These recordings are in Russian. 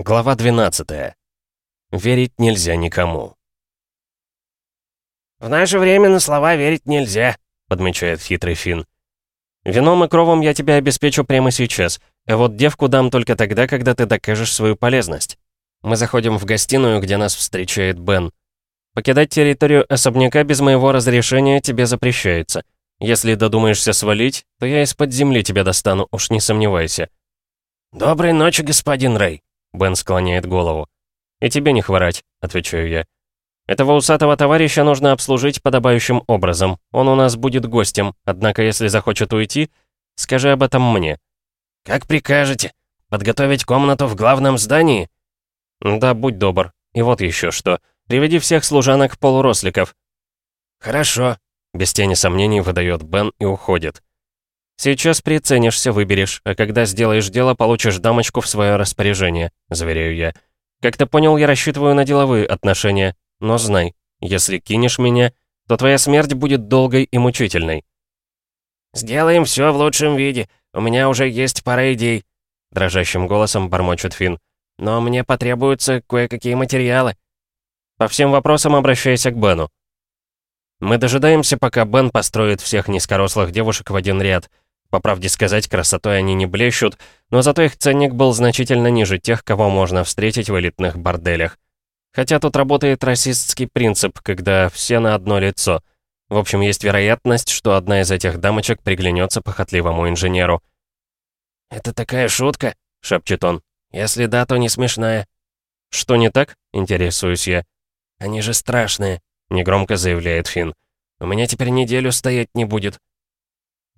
Глава 12. Верить нельзя никому. «В наше время на слова верить нельзя», — подмечает хитрый Финн. «Вином и кровом я тебя обеспечу прямо сейчас, а вот девку дам только тогда, когда ты докажешь свою полезность». Мы заходим в гостиную, где нас встречает Бен. Покидать территорию особняка без моего разрешения тебе запрещается. Если додумаешься свалить, то я из-под земли тебя достану, уж не сомневайся. «Доброй ночи, господин Рэй», Бен склоняет голову. «И тебе не хворать», — отвечаю я. «Этого усатого товарища нужно обслужить подобающим образом. Он у нас будет гостем, однако если захочет уйти, скажи об этом мне». «Как прикажете. Подготовить комнату в главном здании?» «Да, будь добр. И вот еще что. Приведи всех служанок-полуросликов». «Хорошо», — без тени сомнений выдает Бен и уходит. «Сейчас приценишься, выберешь, а когда сделаешь дело, получишь дамочку в свое распоряжение», — заверяю я. «Как ты понял, я рассчитываю на деловые отношения, но знай, если кинешь меня, то твоя смерть будет долгой и мучительной». «Сделаем все в лучшем виде. У меня уже есть пара идей», — дрожащим голосом бормочет Финн. «Но мне потребуются кое-какие материалы». «По всем вопросам обращайся к Бену». Мы дожидаемся, пока Бен построит всех низкорослых девушек в один ряд — по правде сказать, красотой они не блещут, но зато их ценник был значительно ниже тех, кого можно встретить в элитных борделях. Хотя тут работает расистский принцип, когда все на одно лицо. В общем, есть вероятность, что одна из этих дамочек приглянется похотливому инженеру. «Это такая шутка?» — шепчет он. «Если да, то не смешная». «Что не так?» — интересуюсь я. «Они же страшные», — негромко заявляет Финн. «У меня теперь неделю стоять не будет».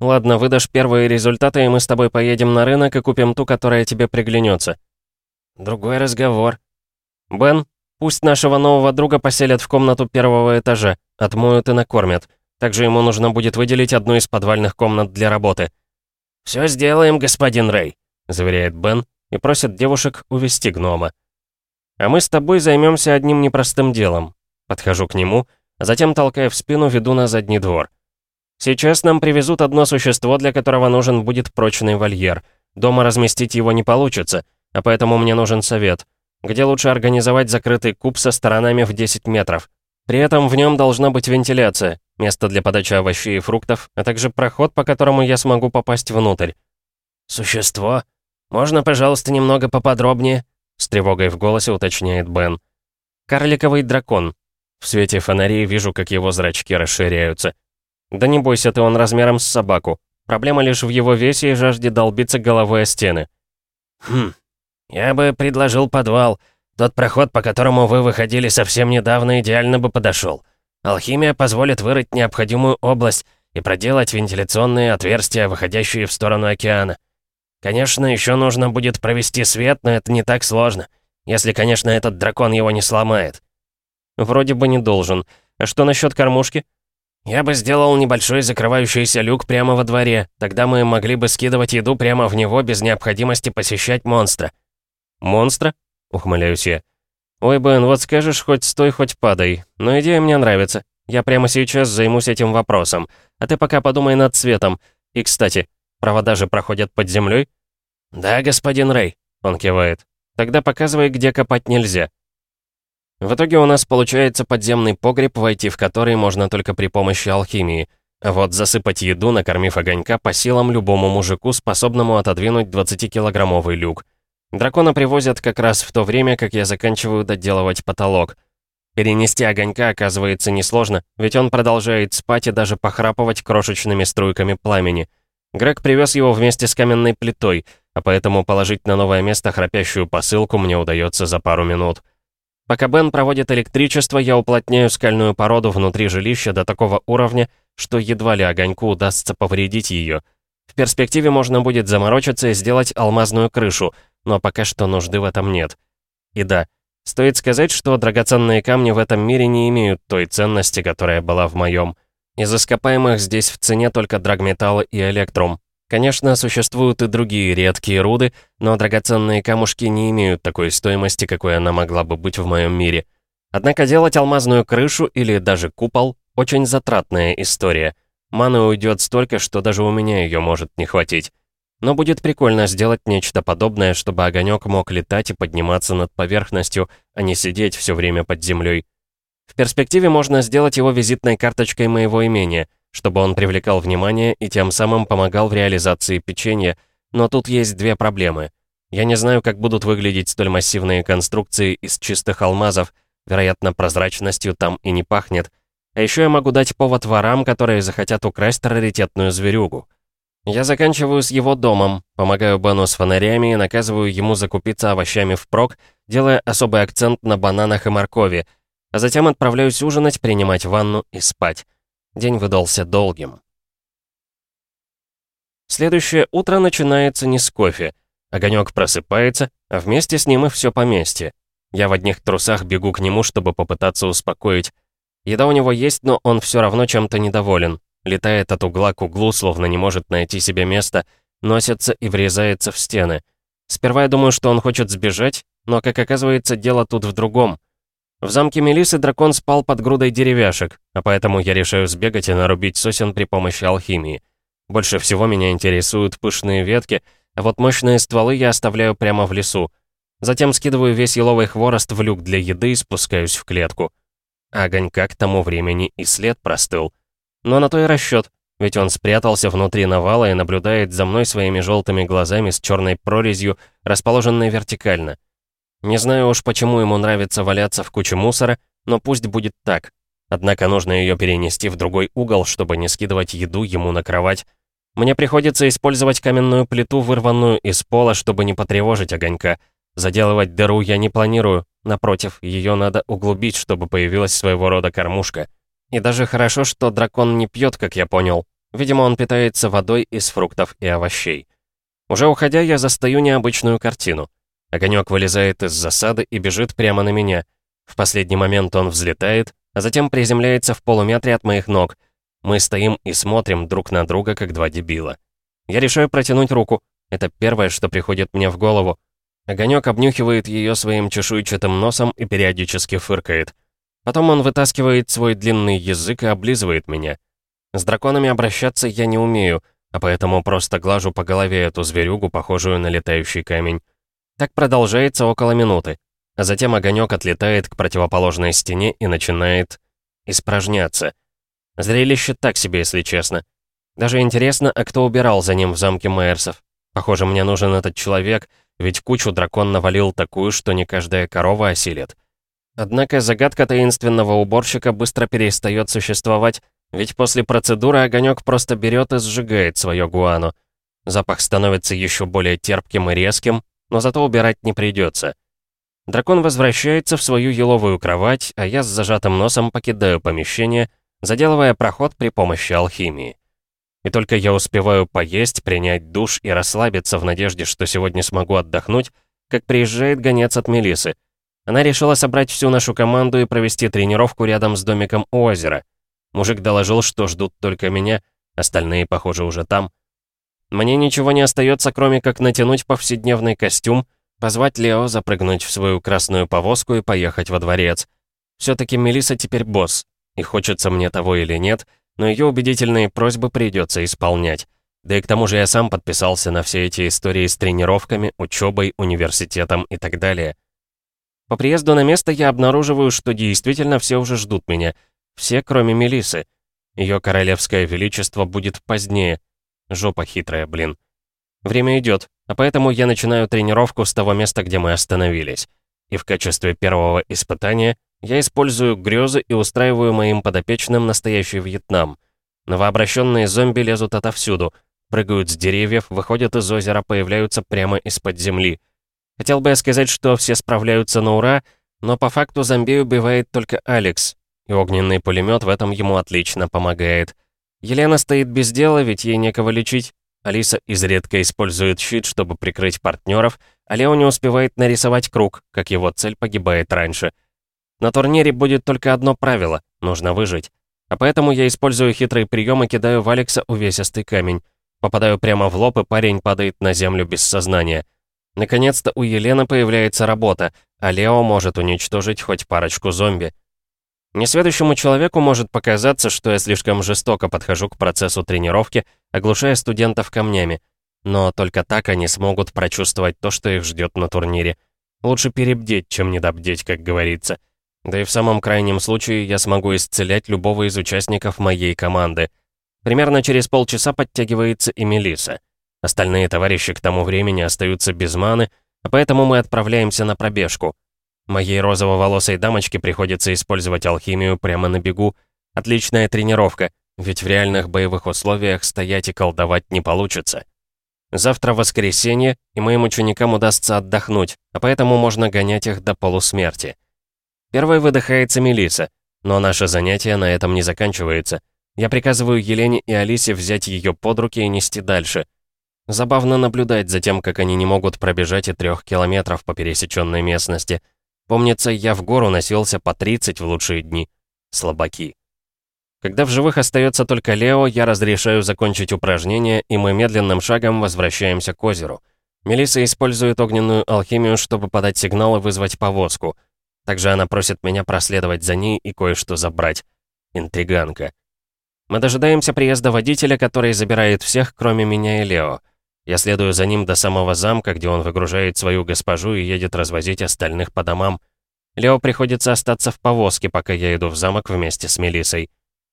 «Ладно, выдашь первые результаты, и мы с тобой поедем на рынок и купим ту, которая тебе приглянется. «Другой разговор». «Бен, пусть нашего нового друга поселят в комнату первого этажа, отмоют и накормят. Также ему нужно будет выделить одну из подвальных комнат для работы». «Все сделаем, господин Рэй», — заверяет Бен и просит девушек увести гнома. «А мы с тобой займемся одним непростым делом». Подхожу к нему, а затем, толкая в спину, веду на задний двор. Сейчас нам привезут одно существо, для которого нужен будет прочный вольер. Дома разместить его не получится, а поэтому мне нужен совет. Где лучше организовать закрытый куб со сторонами в 10 метров? При этом в нем должна быть вентиляция, место для подачи овощей и фруктов, а также проход, по которому я смогу попасть внутрь. «Существо? Можно, пожалуйста, немного поподробнее?» С тревогой в голосе уточняет Бен. «Карликовый дракон. В свете фонарей вижу, как его зрачки расширяются. «Да не бойся ты, он размером с собаку. Проблема лишь в его весе и жажде долбиться головой о стены». «Хм, я бы предложил подвал. Тот проход, по которому вы выходили совсем недавно, идеально бы подошел. Алхимия позволит вырыть необходимую область и проделать вентиляционные отверстия, выходящие в сторону океана. Конечно, еще нужно будет провести свет, но это не так сложно. Если, конечно, этот дракон его не сломает». «Вроде бы не должен. А что насчет кормушки?» «Я бы сделал небольшой закрывающийся люк прямо во дворе. Тогда мы могли бы скидывать еду прямо в него без необходимости посещать монстра». «Монстра?» — ухмыляюсь я. «Ой, Бен, вот скажешь, хоть стой, хоть падай. Но идея мне нравится. Я прямо сейчас займусь этим вопросом. А ты пока подумай над цветом. И, кстати, провода же проходят под землей. «Да, господин Рэй», — он кивает. «Тогда показывай, где копать нельзя». В итоге у нас получается подземный погреб, войти в который можно только при помощи алхимии. Вот засыпать еду, накормив огонька, по силам любому мужику, способному отодвинуть 20-килограммовый люк. Дракона привозят как раз в то время, как я заканчиваю доделывать потолок. Перенести огонька оказывается несложно, ведь он продолжает спать и даже похрапывать крошечными струйками пламени. Грег привез его вместе с каменной плитой, а поэтому положить на новое место храпящую посылку мне удается за пару минут. Пока Бен проводит электричество, я уплотняю скальную породу внутри жилища до такого уровня, что едва ли огоньку удастся повредить ее. В перспективе можно будет заморочиться и сделать алмазную крышу, но пока что нужды в этом нет. И да, стоит сказать, что драгоценные камни в этом мире не имеют той ценности, которая была в моем. Из ископаемых здесь в цене только драгметалл и электрум. Конечно, существуют и другие редкие руды, но драгоценные камушки не имеют такой стоимости, какой она могла бы быть в моем мире. Однако делать алмазную крышу или даже купол — очень затратная история. Маны уйдет столько, что даже у меня ее может не хватить. Но будет прикольно сделать нечто подобное, чтобы огонек мог летать и подниматься над поверхностью, а не сидеть все время под землей. В перспективе можно сделать его визитной карточкой моего имения, чтобы он привлекал внимание и тем самым помогал в реализации печенья, но тут есть две проблемы. Я не знаю, как будут выглядеть столь массивные конструкции из чистых алмазов, вероятно, прозрачностью там и не пахнет. А еще я могу дать повод ворам, которые захотят украсть раритетную зверюгу. Я заканчиваю с его домом, помогаю Бену с фонарями и наказываю ему закупиться овощами впрок, делая особый акцент на бананах и моркови, а затем отправляюсь ужинать, принимать ванну и спать. День выдался долгим. Следующее утро начинается не с кофе. Огонек просыпается, а вместе с ним и все поместье. Я в одних трусах бегу к нему, чтобы попытаться успокоить. Еда у него есть, но он все равно чем-то недоволен. Летает от угла к углу, словно не может найти себе места, носится и врезается в стены. Сперва я думаю, что он хочет сбежать, но, как оказывается, дело тут в другом. В замке Мелисы дракон спал под грудой деревяшек, а поэтому я решаю сбегать и нарубить сосен при помощи алхимии. Больше всего меня интересуют пышные ветки, а вот мощные стволы я оставляю прямо в лесу. Затем скидываю весь еловый хворост в люк для еды и спускаюсь в клетку. Огонька к тому времени и след простыл. Но на то и расчет, ведь он спрятался внутри навала и наблюдает за мной своими желтыми глазами с черной прорезью, расположенной вертикально. Не знаю уж, почему ему нравится валяться в куче мусора, но пусть будет так. Однако нужно ее перенести в другой угол, чтобы не скидывать еду ему на кровать. Мне приходится использовать каменную плиту, вырванную из пола, чтобы не потревожить огонька. Заделывать дыру я не планирую. Напротив, ее надо углубить, чтобы появилась своего рода кормушка. И даже хорошо, что дракон не пьет, как я понял. Видимо, он питается водой из фруктов и овощей. Уже уходя, я застаю необычную картину. Огонек вылезает из засады и бежит прямо на меня. В последний момент он взлетает, а затем приземляется в полуметре от моих ног. Мы стоим и смотрим друг на друга, как два дебила. Я решаю протянуть руку. Это первое, что приходит мне в голову. Огонек обнюхивает ее своим чешуйчатым носом и периодически фыркает. Потом он вытаскивает свой длинный язык и облизывает меня. С драконами обращаться я не умею, а поэтому просто глажу по голове эту зверюгу, похожую на летающий камень. Так продолжается около минуты. А затем огонек отлетает к противоположной стене и начинает испражняться. Зрелище так себе, если честно. Даже интересно, а кто убирал за ним в замке Майерсов? Похоже, мне нужен этот человек, ведь кучу дракон навалил такую, что не каждая корова осилит. Однако загадка таинственного уборщика быстро перестает существовать, ведь после процедуры огонек просто берет и сжигает свое гуану. Запах становится еще более терпким и резким, но зато убирать не придется. Дракон возвращается в свою еловую кровать, а я с зажатым носом покидаю помещение, заделывая проход при помощи алхимии. И только я успеваю поесть, принять душ и расслабиться в надежде, что сегодня смогу отдохнуть, как приезжает гонец от Мелисы — она решила собрать всю нашу команду и провести тренировку рядом с домиком у озера. Мужик доложил, что ждут только меня, остальные, похоже, уже там. Мне ничего не остается, кроме как натянуть повседневный костюм, позвать Лео запрыгнуть в свою красную повозку и поехать во дворец. Все-таки Мелиса теперь босс, и хочется мне того или нет, но ее убедительные просьбы придется исполнять. Да и к тому же я сам подписался на все эти истории с тренировками, учебой, университетом и так далее. По приезду на место я обнаруживаю, что действительно все уже ждут меня. Все, кроме Мелисы. Ее королевское величество будет позднее. Жопа хитрая, блин. Время идет, а поэтому я начинаю тренировку с того места, где мы остановились. И в качестве первого испытания я использую грезы и устраиваю моим подопечным настоящий Вьетнам. Новообращенные зомби лезут отовсюду, прыгают с деревьев, выходят из озера, появляются прямо из-под земли — Хотел бы я сказать, что все справляются на ура, но по факту зомби убивает только Алекс, и огненный пулемет в этом ему отлично помогает. Елена стоит без дела, ведь ей некого лечить. Алиса изредка использует щит, чтобы прикрыть партнеров, а Лео не успевает нарисовать круг, как его цель погибает раньше. На турнире будет только одно правило — нужно выжить. А поэтому я использую хитрый прием и кидаю в Алекса увесистый камень. Попадаю прямо в лоб, и парень падает на землю без сознания — Наконец-то у Елены появляется работа, а Лео может уничтожить хоть парочку зомби. Несведущему человеку может показаться, что я слишком жестоко подхожу к процессу тренировки, оглушая студентов камнями. Но только так они смогут прочувствовать то, что их ждет на турнире. Лучше перебдеть, чем недобдеть, как говорится. Да и в самом крайнем случае я смогу исцелять любого из участников моей команды. Примерно через полчаса подтягивается и Мелиса. Остальные товарищи к тому времени остаются без маны, а поэтому мы отправляемся на пробежку. Моей розово-волосой дамочке приходится использовать алхимию прямо на бегу. Отличная тренировка, ведь в реальных боевых условиях стоять и колдовать не получится. Завтра воскресенье, и моим ученикам удастся отдохнуть, а поэтому можно гонять их до полусмерти. Первой выдыхается Мелиса, но наше занятие на этом не заканчивается. Я приказываю Елене и Алисе взять ее под руки и нести дальше. Забавно наблюдать за тем, как они не могут пробежать и трех километров по пересеченной местности. Помнится, я в гору носился по 30 в лучшие дни. Слабаки. Когда в живых остается только Лео, я разрешаю закончить упражнение, и мы медленным шагом возвращаемся к озеру. Мелисса использует огненную алхимию, чтобы подать сигнал и вызвать повозку. Также она просит меня проследовать за ней и кое-что забрать. Интриганка. Мы дожидаемся приезда водителя, который забирает всех, кроме меня и Лео. Я следую за ним до самого замка, где он выгружает свою госпожу и едет развозить остальных по домам. Лео приходится остаться в повозке, пока я иду в замок вместе с Мелиссой.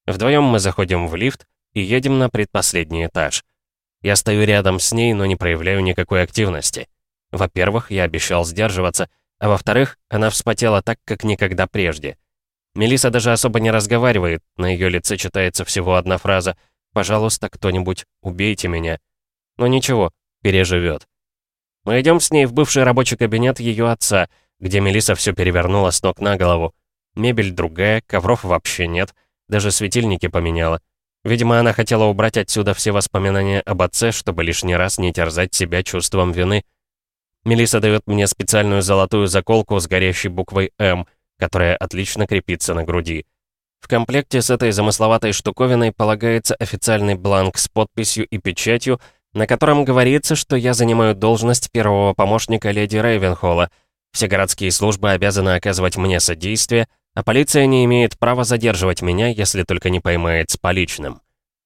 Вдвоем мы заходим в лифт и едем на предпоследний этаж. Я стою рядом с ней, но не проявляю никакой активности. Во-первых, я обещал сдерживаться, а во-вторых, она вспотела так, как никогда прежде. Мелиса даже особо не разговаривает, на ее лице читается всего одна фраза «Пожалуйста, кто-нибудь, убейте меня». Но ничего, переживет. Мы идем с ней в бывший рабочий кабинет ее отца, где Мелиса все перевернула с ног на голову. Мебель другая, ковров вообще нет — даже светильники поменяла. Видимо, она хотела убрать отсюда все воспоминания об отце, чтобы лишний раз не терзать себя чувством вины. Мелиса дает мне специальную золотую заколку с горящей буквой «М», которая отлично крепится на груди. В комплекте с этой замысловатой штуковиной полагается официальный бланк с подписью и печатью, на котором говорится, что я занимаю должность первого помощника леди Рейвенхолла. Все городские службы обязаны оказывать мне содействие, а полиция не имеет права задерживать меня, если только не поймает с поличным.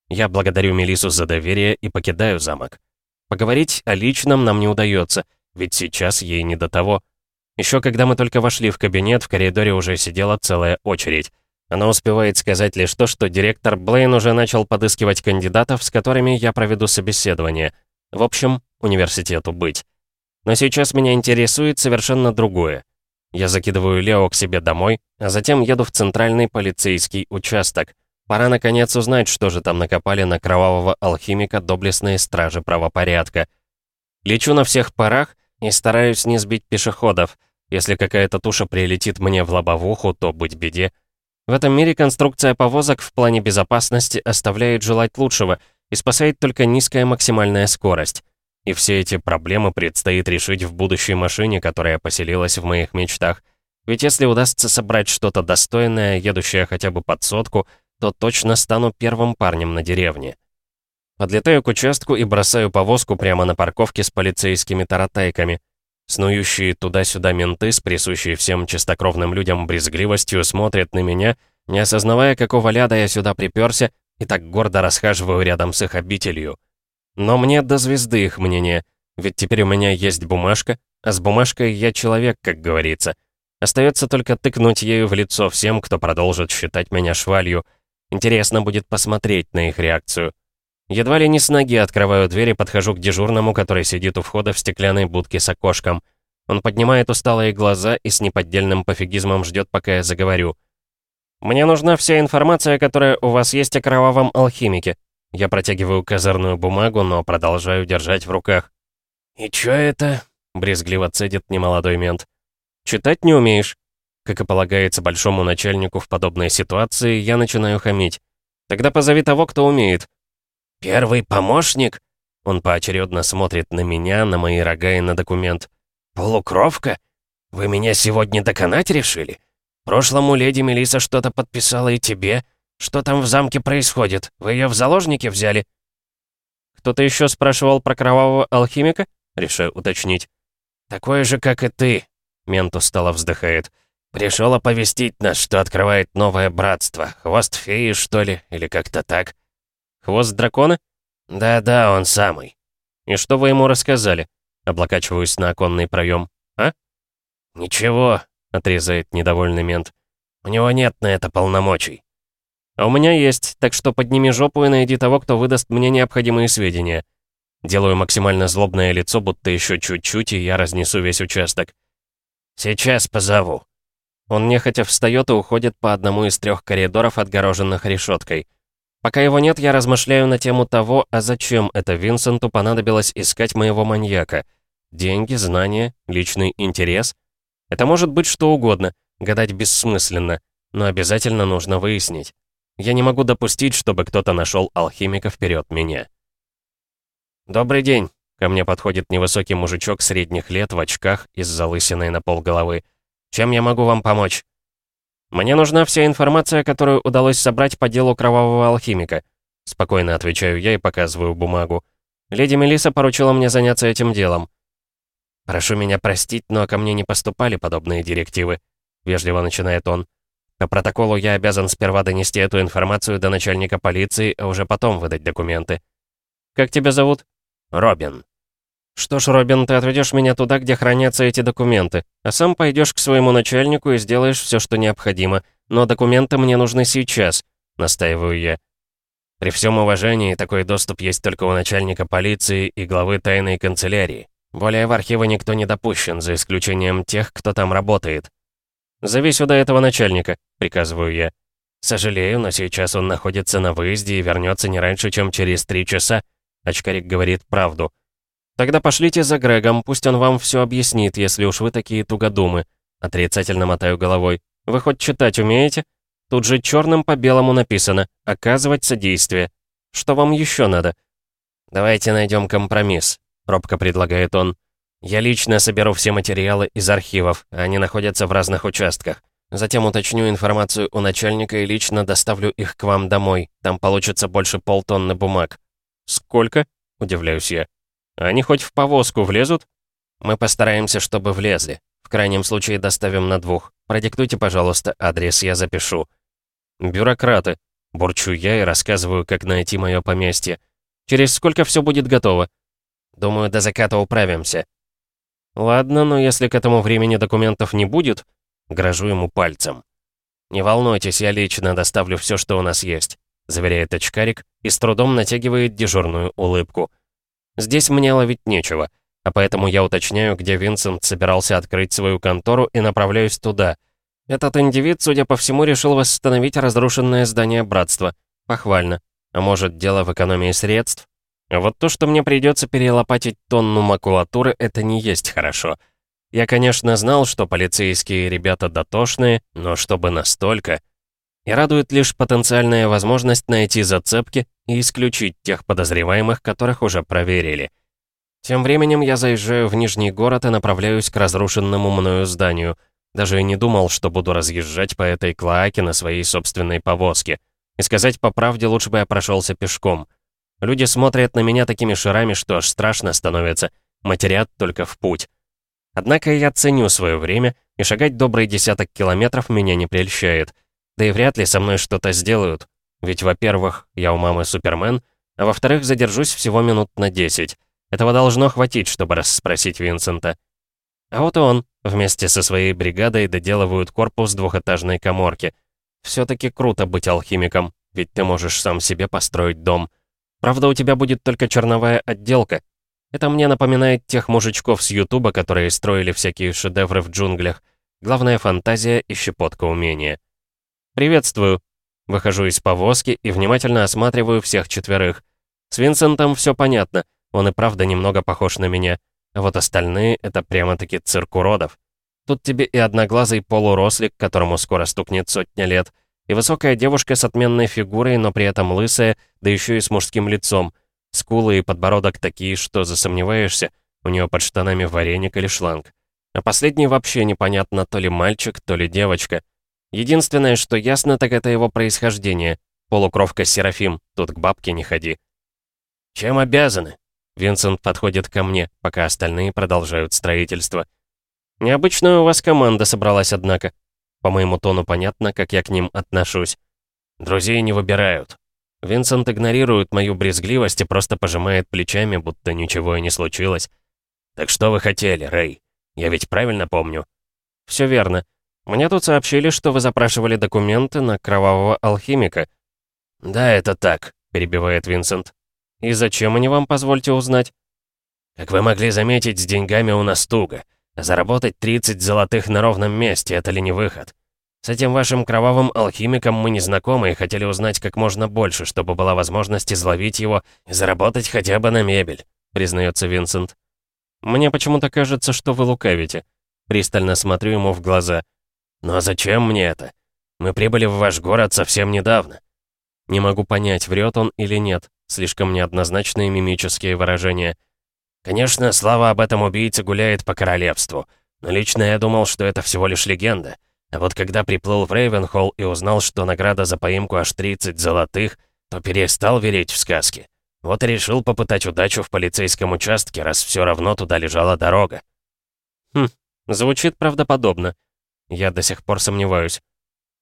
Я благодарю Мелису за доверие и покидаю замок. Поговорить о личном нам не удается, ведь сейчас ей не до того. Еще когда мы только вошли в кабинет, в коридоре уже сидела целая очередь. Она успевает сказать лишь то, что директор Блейн уже начал подыскивать кандидатов, с которыми я проведу собеседование. В общем, университету быть. Но сейчас меня интересует совершенно другое. Я закидываю Лео к себе домой, а затем еду в центральный полицейский участок. Пора наконец узнать, что же там накопали на кровавого алхимика доблестные стражи правопорядка. Лечу на всех парах и стараюсь не сбить пешеходов. Если какая-то туша прилетит мне в лобовуху, то быть беде. В этом мире конструкция повозок в плане безопасности оставляет желать лучшего и спасает только низкая максимальная скорость. И все эти проблемы предстоит решить в будущей машине, которая поселилась в моих мечтах. Ведь если удастся собрать что-то достойное, едущее хотя бы под сотку, то точно стану первым парнем на деревне. Подлетаю к участку и бросаю повозку прямо на парковке с полицейскими таратайками. Снующие туда-сюда менты с присущей всем чистокровным людям брезгливостью смотрят на меня, не осознавая, какого ляда я сюда приперся, и так гордо расхаживаю рядом с их обителью. Но мне до звезды их мнение, ведь теперь у меня есть бумажка, а с бумажкой я человек, как говорится. Остается только тыкнуть ею в лицо всем, кто продолжит считать меня швалью. Интересно будет посмотреть на их реакцию. Едва ли не с ноги открываю дверь и подхожу к дежурному, который сидит у входа в стеклянной будке с окошком. Он поднимает усталые глаза и с неподдельным пофигизмом ждет, пока я заговорю. «Мне нужна вся информация, которая у вас есть о кровавом алхимике», я протягиваю козырную бумагу, но продолжаю держать в руках. «И чё это?» — брезгливо цедит немолодой мент. «Читать не умеешь?» Как и полагается большому начальнику в подобной ситуации, я начинаю хамить. «Тогда позови того, кто умеет». «Первый помощник?» Он поочередно смотрит на меня, на мои рога и на документ. «Полукровка? Вы меня сегодня доконать решили? Прошлому леди Мелиса что-то подписала и тебе, что там в замке происходит? Вы ее в заложники взяли?» «Кто-то еще спрашивал про кровавого алхимика?» Решаю уточнить. «Такой же, как и ты», — мент устало вздыхает. «Пришел оповестить нас, что открывает новое братство. Хвост феи, что ли, или как-то так?» «Хвост дракона?» «Да-да, он самый». И что вы ему рассказали?» Облокачиваюсь на оконный проем. «А?» «Ничего», — отрезает недовольный мент. «У него нет на это полномочий». «А у меня есть, так что подними жопу и найди того, кто выдаст мне необходимые сведения». Делаю максимально злобное лицо, будто еще чуть-чуть, и я разнесу весь участок. «Сейчас позову». Он нехотя встает и уходит по одному из трех коридоров, отгороженных решеткой. Пока его нет, я размышляю на тему того, а зачем это Винсенту понадобилось искать моего маньяка. Деньги, знания, личный интерес. Это может быть что угодно, гадать бессмысленно, но обязательно нужно выяснить. Я не могу допустить, чтобы кто-то нашел алхимика вперед меня. «Добрый день!» Ко мне подходит невысокий мужичок средних лет в очках и с залысиной на пол головы. «Чем я могу вам помочь?» «Мне нужна вся информация, которую удалось собрать по делу кровавого алхимика», спокойно отвечаю я и показываю бумагу. «Леди Мелиса поручила мне заняться этим делом». «Прошу меня простить, но ко мне не поступали подобные директивы», вежливо начинает он. «По протоколу я обязан сперва донести эту информацию до начальника полиции, а уже потом выдать документы». «Как тебя зовут?» «Робин». «Что ж, Робин, ты отведешь меня туда, где хранятся эти документы, а сам пойдешь к своему начальнику и сделаешь все, что необходимо. Но документы мне нужны сейчас», — настаиваю я. При всем уважении, такой доступ есть только у начальника полиции и главы тайной канцелярии. Более в архивы никто не допущен, за исключением тех, кто там работает. «Зови сюда этого начальника», — приказываю я. «Сожалею, но сейчас он находится на выезде и вернется не раньше, чем через три часа», — очкарик говорит правду. «Тогда пошлите за Грегом, пусть он вам все объяснит, если уж вы такие тугодумы». Отрицательно мотаю головой. «Вы хоть читать умеете?» Тут же черным по белому написано «Оказывать содействие». Что вам еще надо? «Давайте найдем компромисс», — робко предлагает он. «Я лично соберу все материалы из архивов, они находятся в разных участках. Затем уточню информацию у начальника и лично доставлю их к вам домой. Там получится больше полтонны бумаг». «Сколько?» — удивляюсь я. Они хоть в повозку влезут? Мы постараемся, чтобы влезли. В крайнем случае доставим на двух. Продиктуйте, пожалуйста, адрес, я запишу. Бюрократы. Бурчу я и рассказываю, как найти мое поместье. Через сколько все будет готово? Думаю, до заката управимся. Ладно, но если к этому времени документов не будет, грожу ему пальцем. Не волнуйтесь, я лично доставлю все, что у нас есть, заверяет очкарик и с трудом натягивает дежурную улыбку. Здесь мне ловить нечего, а поэтому я уточняю, где Винсент собирался открыть свою контору и направляюсь туда. Этот индивид, судя по всему, решил восстановить разрушенное здание братства. Похвально. А может, дело в экономии средств? Вот то, что мне придется перелопатить тонну макулатуры, это не есть хорошо. Я, конечно, знал, что полицейские ребята дотошные, но чтобы настолько... И радует лишь потенциальная возможность найти зацепки и исключить тех подозреваемых, которых уже проверили. Тем временем я заезжаю в Нижний город и направляюсь к разрушенному мною зданию. Даже не думал, что буду разъезжать по этой клоаке на своей собственной повозке. И сказать по правде, лучше бы я прошелся пешком. Люди смотрят на меня такими шарами, что аж страшно становится. Матерят только в путь. Однако я ценю свое время, и шагать добрый десяток километров меня не прельщает. Да и вряд ли со мной что-то сделают. Ведь, во-первых, я у мамы Супермен, а во-вторых, задержусь всего минут на 10. Этого должно хватить, чтобы расспросить Винсента. А вот и он, вместе со своей бригадой, доделывают корпус двухэтажной коморки. все таки круто быть алхимиком, ведь ты можешь сам себе построить дом. Правда, у тебя будет только черновая отделка. Это мне напоминает тех мужичков с Ютуба, которые строили всякие шедевры в джунглях. Главная фантазия и щепотка умения. «Приветствую», Выхожу из повозки и внимательно осматриваю всех четверых. С Винсентом все понятно, он и правда немного похож на меня. А вот остальные — это прямо-таки цирк уродов. Тут тебе и одноглазый полурослик, которому скоро стукнет сотня лет, и высокая девушка с отменной фигурой, но при этом лысая, да еще и с мужским лицом. Скулы и подбородок такие, что засомневаешься, у нее под штанами вареник или шланг. А последний вообще непонятно, то ли мальчик, то ли девочка. Единственное, что ясно, так это его происхождение. Полукровка Серафим, тут к бабке не ходи. «Чем обязаны?» Винсент подходит ко мне, пока остальные продолжают строительство. «Необычная у вас команда собралась, однако. По моему тону понятно, как я к ним отношусь. Друзей не выбирают». Винсент игнорирует мою брезгливость и просто пожимает плечами, будто ничего и не случилось. «Так что вы хотели, Рэй? Я ведь правильно помню?» «Все верно. Мне тут сообщили, что вы запрашивали документы на кровавого алхимика». «Да, это так», — перебивает Винсент. «И зачем они вам, позвольте узнать?» «Как вы могли заметить, с деньгами у нас туго. Заработать 30 золотых на ровном месте — это ли не выход? С этим вашим кровавым алхимиком мы не знакомы и хотели узнать как можно больше, чтобы была возможность изловить его и заработать хотя бы на мебель», — признается Винсент. «Мне почему-то кажется, что вы лукавите». Пристально смотрю ему в глаза. «Но зачем мне это? Мы прибыли в ваш город совсем недавно». Не могу понять, врет он или нет. Слишком неоднозначные мимические выражения. Конечно, слава об этом убийце гуляет по королевству. Но лично я думал, что это всего лишь легенда. А вот когда приплыл в Рейвенхолл и узнал, что награда за поимку аж 30 золотых, то перестал верить в сказки. Вот и решил попытать удачу в полицейском участке, раз все равно туда лежала дорога. Хм, звучит правдоподобно. Я до сих пор сомневаюсь.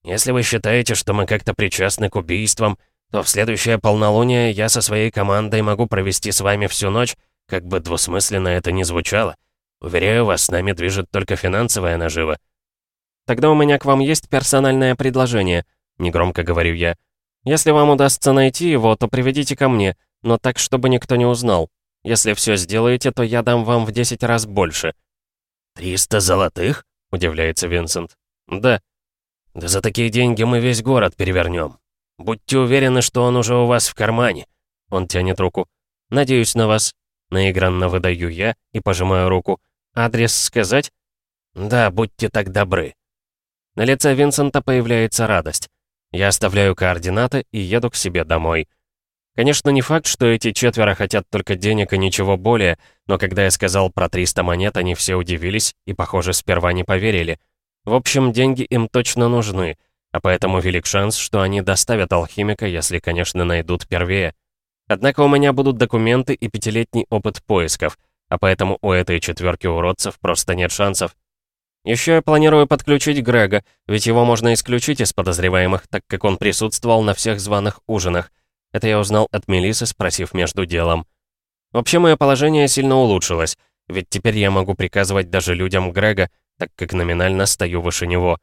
Если вы считаете, что мы как-то причастны к убийствам, то в следующее полнолуние я со своей командой могу провести с вами всю ночь, как бы двусмысленно это ни звучало. Уверяю вас, с нами движет только финансовая нажива. Тогда у меня к вам есть персональное предложение, негромко говорю я. Если вам удастся найти его, то приведите ко мне, но так, чтобы никто не узнал. Если все сделаете, то я дам вам в 10 раз больше». «Триста золотых?» — удивляется Винсент. «Да». «Да за такие деньги мы весь город перевернем. Будьте уверены, что он уже у вас в кармане». Он тянет руку. «Надеюсь на вас». Наигранно выдаю я и пожимаю руку. «Адрес сказать?» «Да, будьте так добры». На лице Винсента появляется радость. Я оставляю координаты и еду к себе домой. Конечно, не факт, что эти четверо хотят только денег и ничего более, но когда я сказал про 300 монет, они все удивились и, похоже, сперва не поверили. В общем, деньги им точно нужны, а поэтому велик шанс, что они доставят алхимика, если, конечно, найдут первее. Однако у меня будут документы и пятилетний опыт поисков, а поэтому у этой четверки уродцев просто нет шансов. Еще я планирую подключить Грега, ведь его можно исключить из подозреваемых, так как он присутствовал на всех званых ужинах. Это я узнал от Мелисы, спросив между делом. Вообще, мое положение сильно улучшилось, ведь теперь я могу приказывать даже людям Грега, так как номинально стою выше него.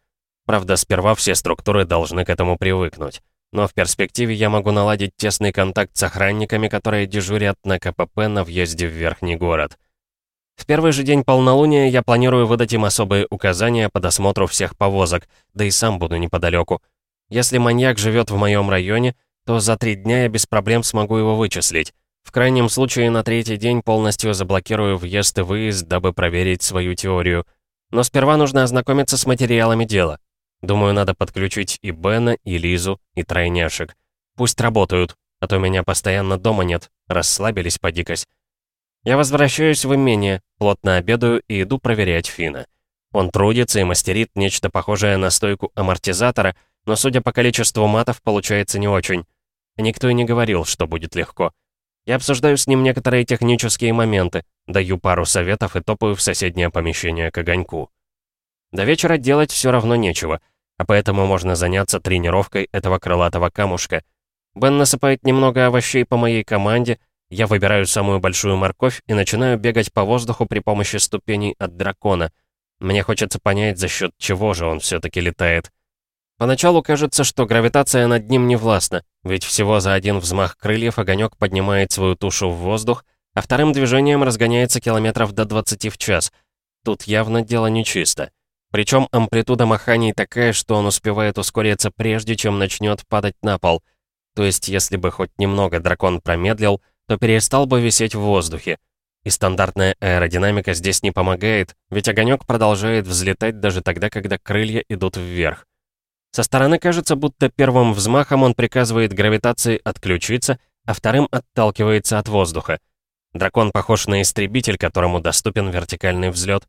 Правда, сперва все структуры должны к этому привыкнуть. Но в перспективе я могу наладить тесный контакт с охранниками, которые дежурят на КПП на въезде в Верхний город. В первый же день полнолуния я планирую выдать им особые указания по досмотру всех повозок, да и сам буду неподалеку. Если маньяк живет в моем районе, то за три дня я без проблем смогу его вычислить. В крайнем случае, на третий день полностью заблокирую въезд и выезд, дабы проверить свою теорию. Но сперва нужно ознакомиться с материалами дела. Думаю, надо подключить и Бена, и Лизу, и тройняшек. Пусть работают, а то меня постоянно дома нет, расслабились подикось. Я возвращаюсь в имение, плотно обедаю и иду проверять Фина. Он трудится и мастерит нечто похожее на стойку амортизатора, но судя по количеству матов, получается не очень. Никто и не говорил, что будет легко. Я обсуждаю с ним некоторые технические моменты, даю пару советов и топаю в соседнее помещение к огоньку. До вечера делать все равно нечего, а поэтому можно заняться тренировкой этого крылатого камушка. Бен насыпает немного овощей по моей команде, я выбираю самую большую морковь и начинаю бегать по воздуху при помощи ступеней от дракона. Мне хочется понять, за счет чего же он все-таки летает. Поначалу кажется, что гравитация над ним не властна, ведь всего за один взмах крыльев огонек поднимает свою тушу в воздух, а вторым движением разгоняется километров до 20 в час. Тут явно дело нечисто. Причем амплитуда маханий такая, что он успевает ускориться прежде, чем начнет падать на пол. То есть, если бы хоть немного дракон промедлил, то перестал бы висеть в воздухе. И стандартная аэродинамика здесь не помогает, ведь огонек продолжает взлетать даже тогда, когда крылья идут вверх. Со стороны кажется, будто первым взмахом он приказывает гравитации отключиться, а вторым отталкивается от воздуха. Дракон похож на истребитель, которому доступен вертикальный взлет.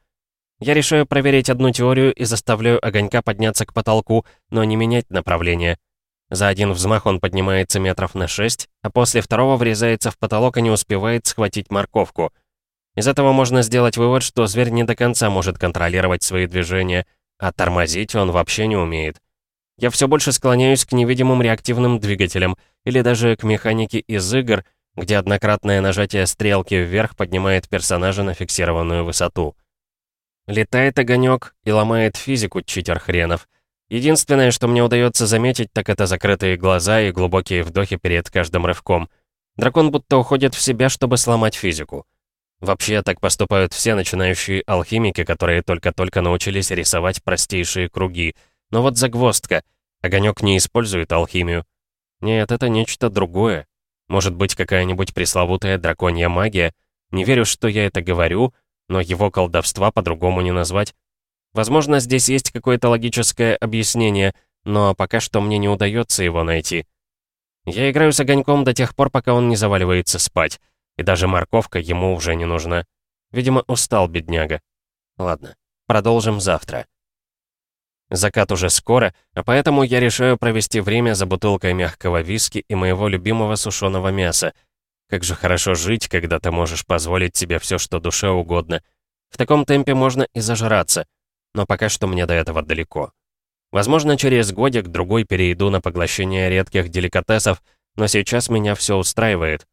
Я решаю проверить одну теорию и заставляю огонька подняться к потолку, но не менять направление. За один взмах он поднимается метров на 6, а после второго врезается в потолок и не успевает схватить морковку. Из этого можно сделать вывод, что зверь не до конца может контролировать свои движения, а тормозить он вообще не умеет. Я все больше склоняюсь к невидимым реактивным двигателям, или даже к механике из игр, где однократное нажатие стрелки вверх поднимает персонажа на фиксированную высоту. Летает огонек и ломает физику, читер хренов. Единственное, что мне удается заметить, так это закрытые глаза и глубокие вдохи перед каждым рывком. Дракон будто уходит в себя, чтобы сломать физику. Вообще, так поступают все начинающие алхимики, которые только-только научились рисовать простейшие круги. Но вот загвоздка. Огонек не использует алхимию. Нет, это нечто другое. Может быть, какая-нибудь пресловутая драконья магия. Не верю, что я это говорю, но его колдовства по-другому не назвать. Возможно, здесь есть какое-то логическое объяснение, но пока что мне не удается его найти. Я играю с огоньком до тех пор, пока он не заваливается спать. И даже морковка ему уже не нужна. Видимо, устал бедняга. Ладно, продолжим завтра. Закат уже скоро, а поэтому я решаю провести время за бутылкой мягкого виски и моего любимого сушеного мяса. Как же хорошо жить, когда ты можешь позволить себе все, что душе угодно. В таком темпе можно и зажраться, но пока что мне до этого далеко. Возможно, через годик-другой перейду на поглощение редких деликатесов, но сейчас меня все устраивает.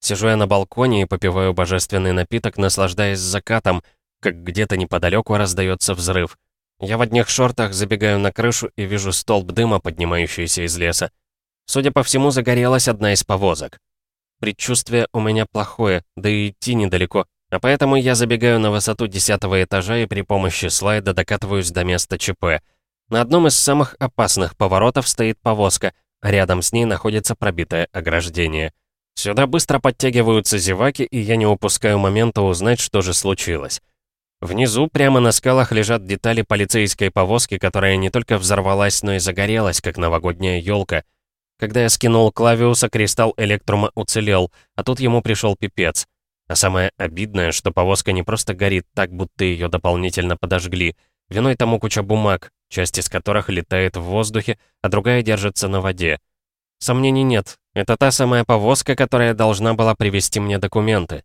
Сижу я на балконе и попиваю божественный напиток, наслаждаясь закатом, как где-то неподалеку раздается взрыв. Я в одних шортах забегаю на крышу и вижу столб дыма, поднимающийся из леса. Судя по всему, загорелась одна из повозок. Предчувствие у меня плохое, да и идти недалеко, а поэтому я забегаю на высоту десятого этажа и при помощи слайда докатываюсь до места ЧП. На одном из самых опасных поворотов стоит повозка, а рядом с ней находится пробитое ограждение. Сюда быстро подтягиваются зеваки, и я не упускаю момента узнать, что же случилось. Внизу, прямо на скалах, лежат детали полицейской повозки, которая не только взорвалась, но и загорелась, как новогодняя елка. Когда я скинул Клавиуса, кристалл Электрума уцелел, а тут ему пришел пипец. А самое обидное, что повозка не просто горит так, будто ее дополнительно подожгли. Виной тому куча бумаг, часть из которых летает в воздухе, а другая держится на воде. Сомнений нет, это та самая повозка, которая должна была привезти мне документы.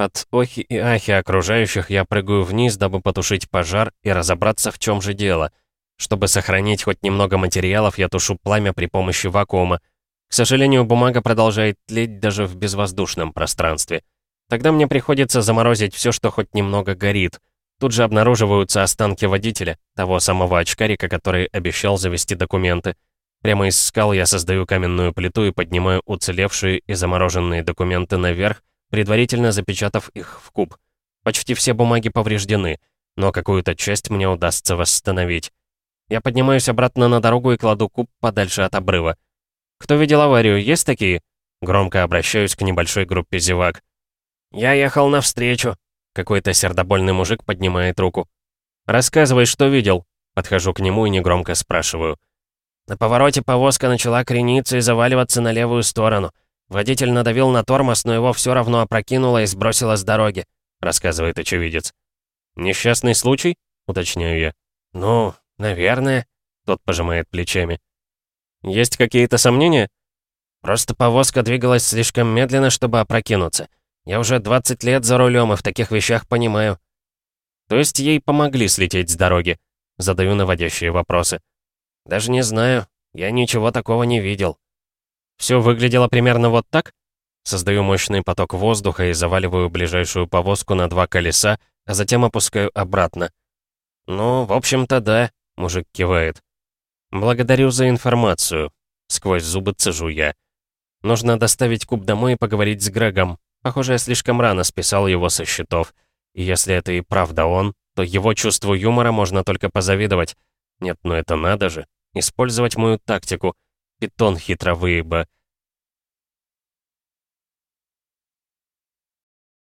От охи и ахи окружающих я прыгаю вниз, дабы потушить пожар и разобраться, в чем же дело. Чтобы сохранить хоть немного материалов, я тушу пламя при помощи вакуума. К сожалению, бумага продолжает тлеть даже в безвоздушном пространстве. Тогда мне приходится заморозить все, что хоть немного горит. Тут же обнаруживаются останки водителя, того самого очкарика, который обещал завести документы. Прямо из скал я создаю каменную плиту и поднимаю уцелевшие и замороженные документы наверх, предварительно запечатав их в куб. Почти все бумаги повреждены, но какую-то часть мне удастся восстановить. Я поднимаюсь обратно на дорогу и кладу куб подальше от обрыва. «Кто видел аварию, есть такие?» Громко обращаюсь к небольшой группе зевак. «Я ехал навстречу», какой-то сердобольный мужик поднимает руку. «Рассказывай, что видел». Подхожу к нему и негромко спрашиваю. На повороте повозка начала крениться и заваливаться на левую сторону. Водитель надавил на тормоз, но его все равно опрокинуло и сбросило с дороги, рассказывает очевидец. «Несчастный случай?» — уточняю я. «Ну, наверное», — тот пожимает плечами. «Есть какие-то сомнения?» «Просто повозка двигалась слишком медленно, чтобы опрокинуться. Я уже 20 лет за рулем и в таких вещах понимаю. То есть ей помогли слететь с дороги? Задаю наводящие вопросы. Даже не знаю. Я ничего такого не видел. Все выглядело примерно вот так? Создаю мощный поток воздуха и заваливаю ближайшую повозку на два колеса, а затем опускаю обратно. «Ну, в общем-то, да», — мужик кивает. «Благодарю за информацию», — сквозь зубы цежу я. «Нужно доставить куб домой и поговорить с Грегом. Похоже, я слишком рано списал его со счетов. И если это и правда он, то его чувству юмора можно только позавидовать. Нет, ну это надо же. Использовать мою тактику. Питон хитро выеба.